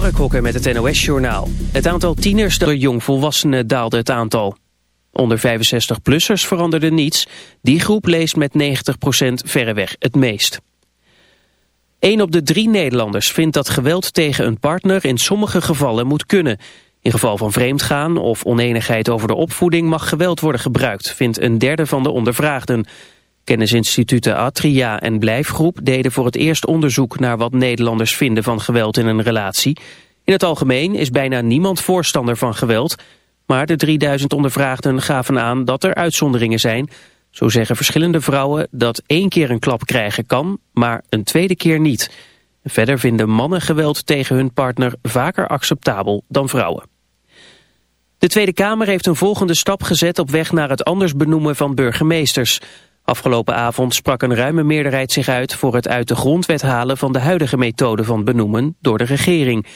Mark met het NOS-journaal. Het aantal tieners door jongvolwassenen daalde het aantal. Onder 65-plussers veranderde niets. Die groep leest met 90% verreweg het meest. Een op de drie Nederlanders vindt dat geweld tegen een partner in sommige gevallen moet kunnen. In geval van vreemdgaan of oneenigheid over de opvoeding mag geweld worden gebruikt, vindt een derde van de ondervraagden. Kennisinstituten Atria en Blijfgroep deden voor het eerst onderzoek naar wat Nederlanders vinden van geweld in een relatie. In het algemeen is bijna niemand voorstander van geweld, maar de 3000 ondervraagden gaven aan dat er uitzonderingen zijn. Zo zeggen verschillende vrouwen dat één keer een klap krijgen kan, maar een tweede keer niet. Verder vinden mannen geweld tegen hun partner vaker acceptabel dan vrouwen. De Tweede Kamer heeft een volgende stap gezet op weg naar het anders benoemen van burgemeesters. Afgelopen avond sprak een ruime meerderheid zich uit voor het uit de grondwet halen van de huidige methode van benoemen door de regering.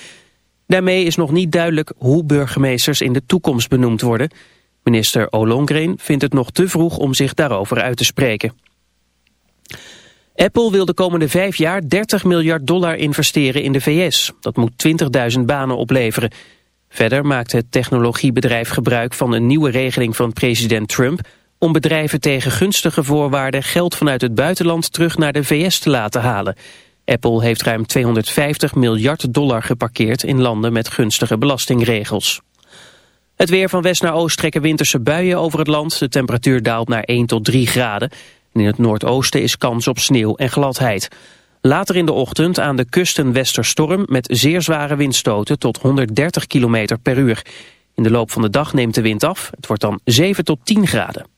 Daarmee is nog niet duidelijk hoe burgemeesters in de toekomst benoemd worden. Minister Ollongren vindt het nog te vroeg om zich daarover uit te spreken. Apple wil de komende vijf jaar 30 miljard dollar investeren in de VS. Dat moet 20.000 banen opleveren. Verder maakt het technologiebedrijf gebruik van een nieuwe regeling van president Trump om bedrijven tegen gunstige voorwaarden geld vanuit het buitenland terug naar de VS te laten halen. Apple heeft ruim 250 miljard dollar geparkeerd in landen met gunstige belastingregels. Het weer van west naar oost trekken winterse buien over het land. De temperatuur daalt naar 1 tot 3 graden. in het noordoosten is kans op sneeuw en gladheid. Later in de ochtend aan de kust een westerstorm met zeer zware windstoten tot 130 km per uur. In de loop van de dag neemt de wind af. Het wordt dan 7 tot 10 graden.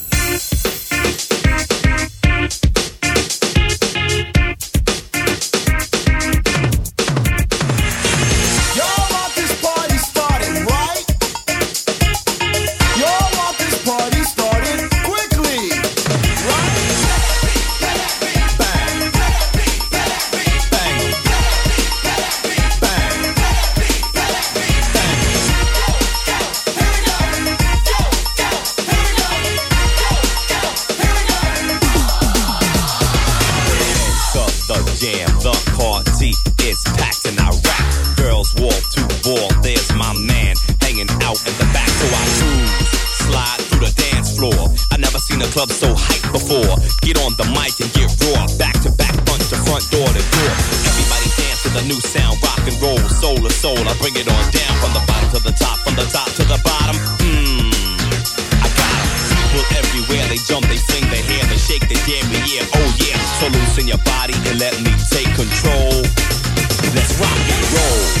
So loosen your body and let me take control. Let's rock and roll.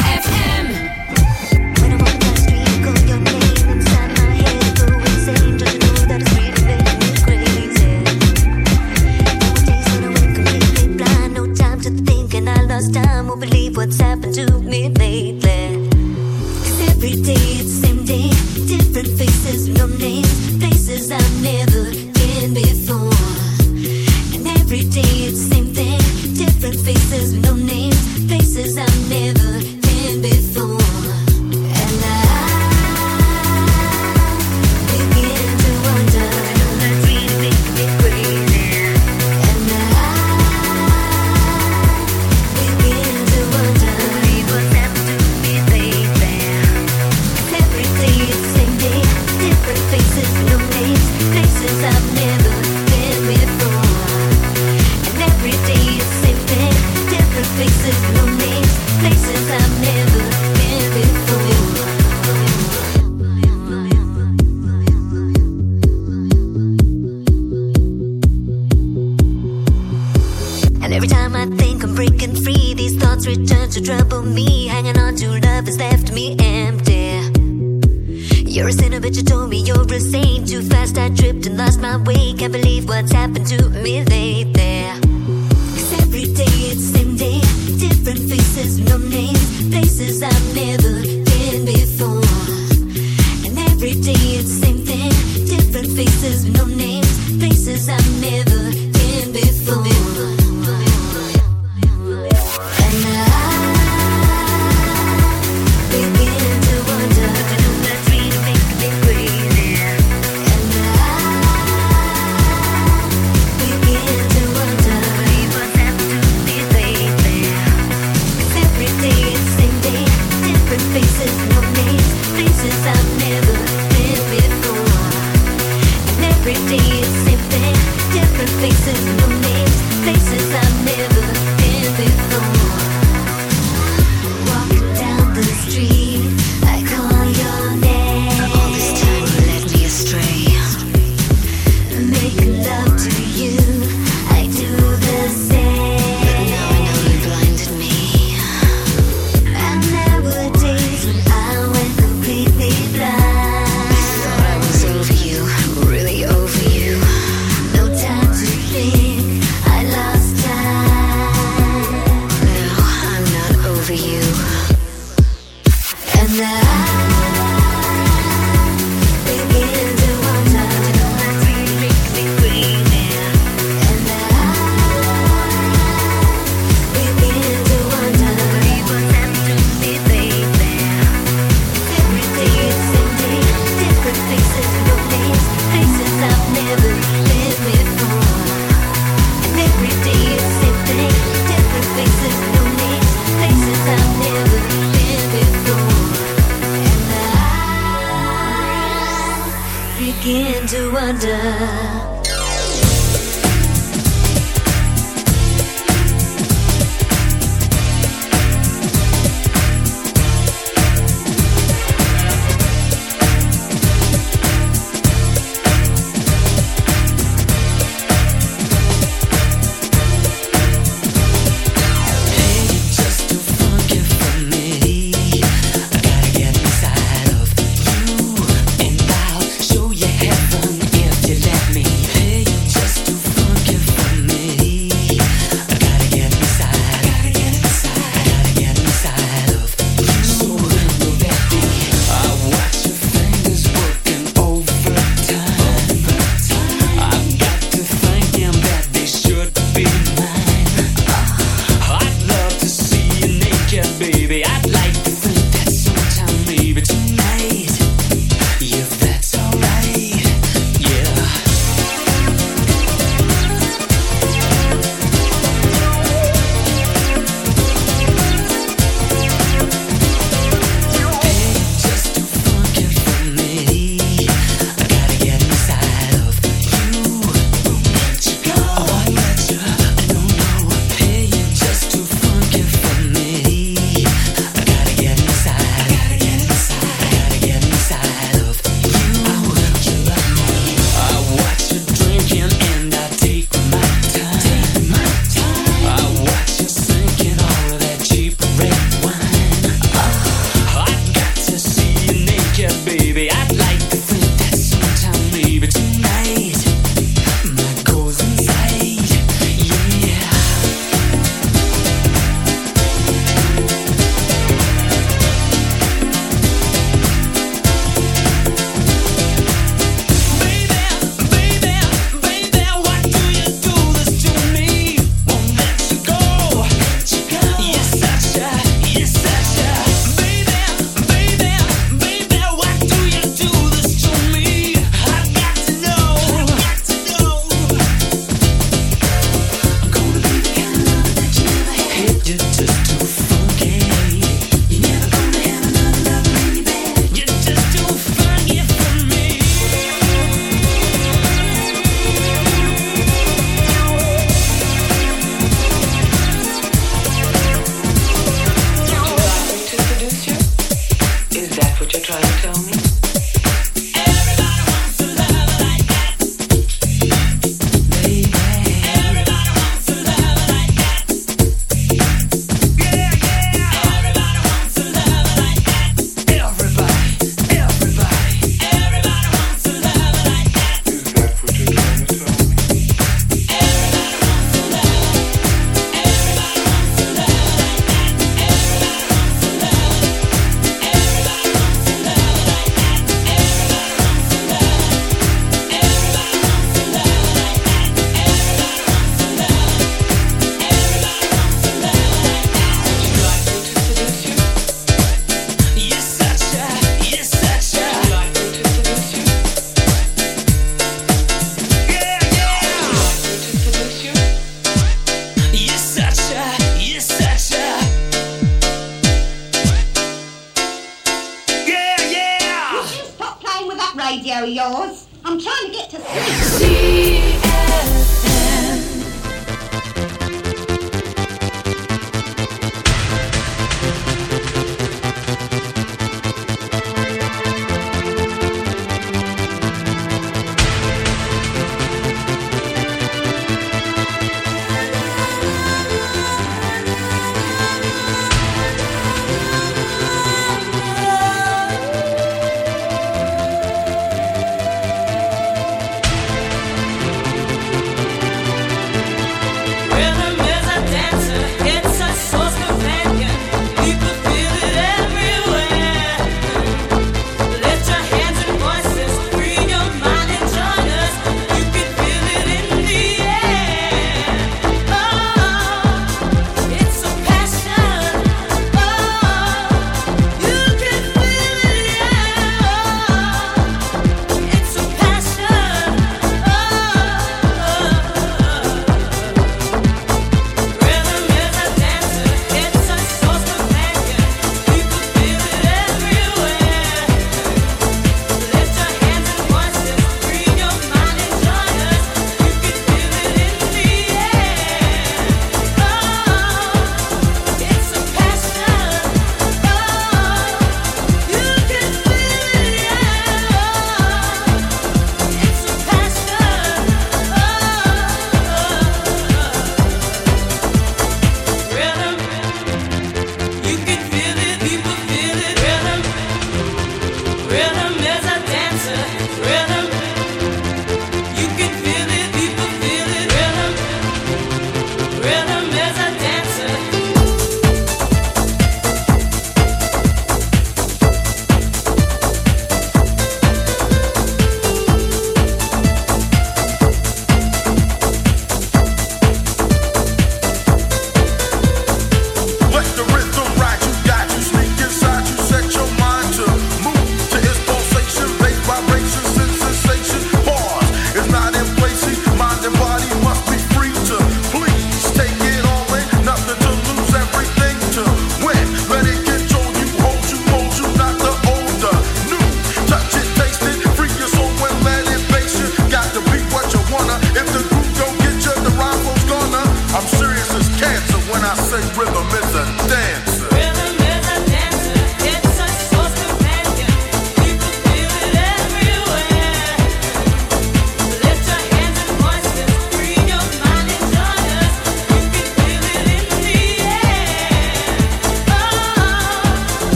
what's happened to me lately. 'Cause every day it's same day, different faces, no names, places I've never been before. And every day it's same thing, different faces, no names, places I've never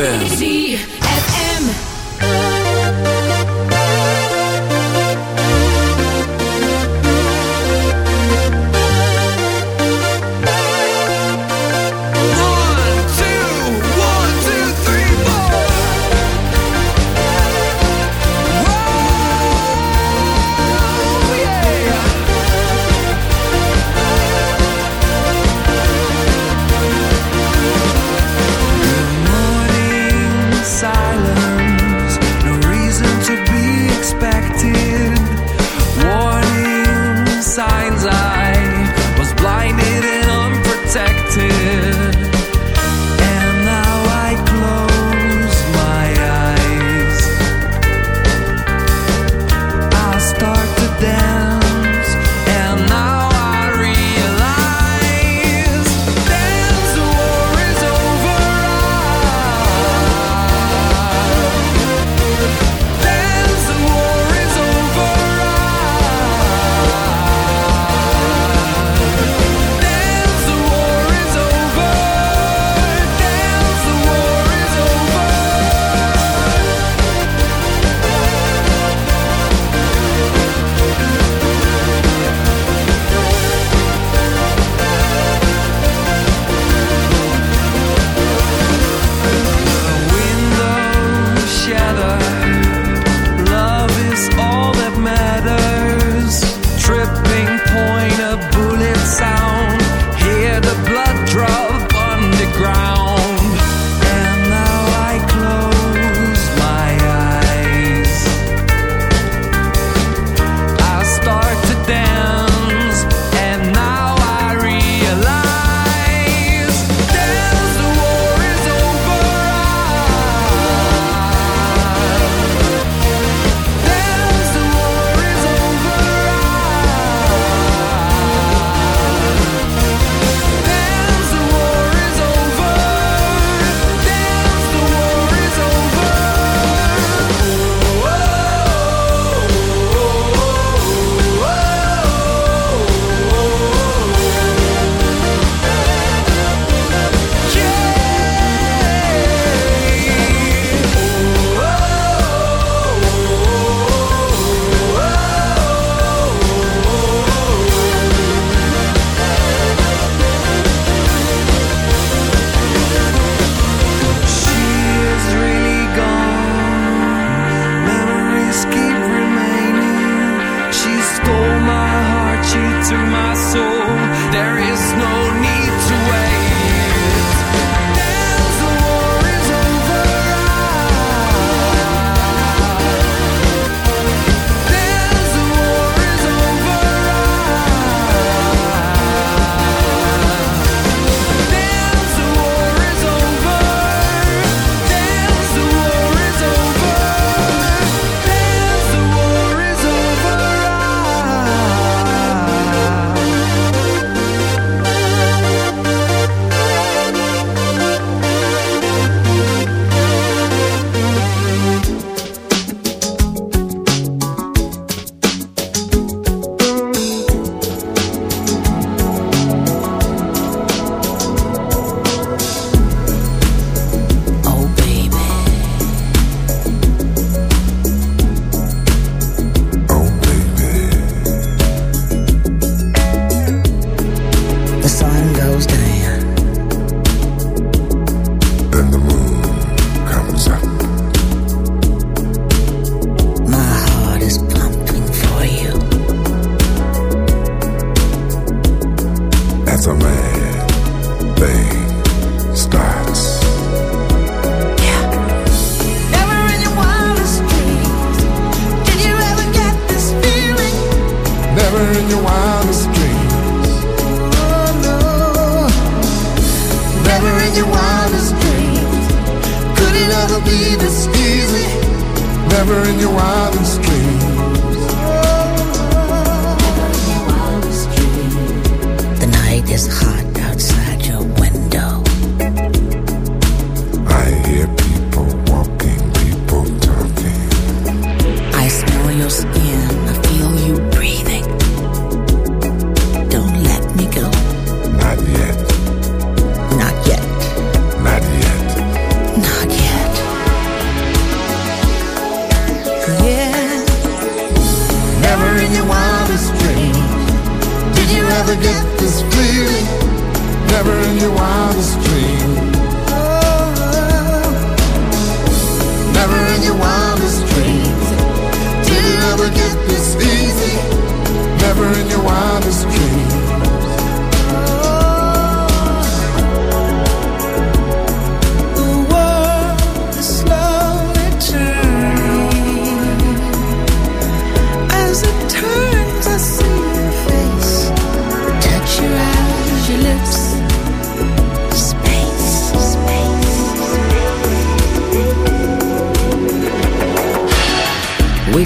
ZFM.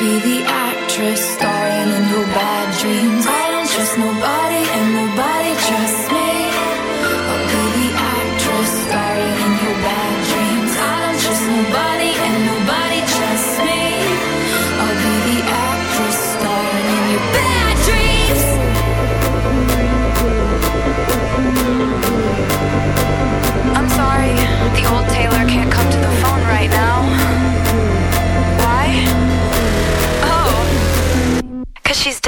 Be the actress starring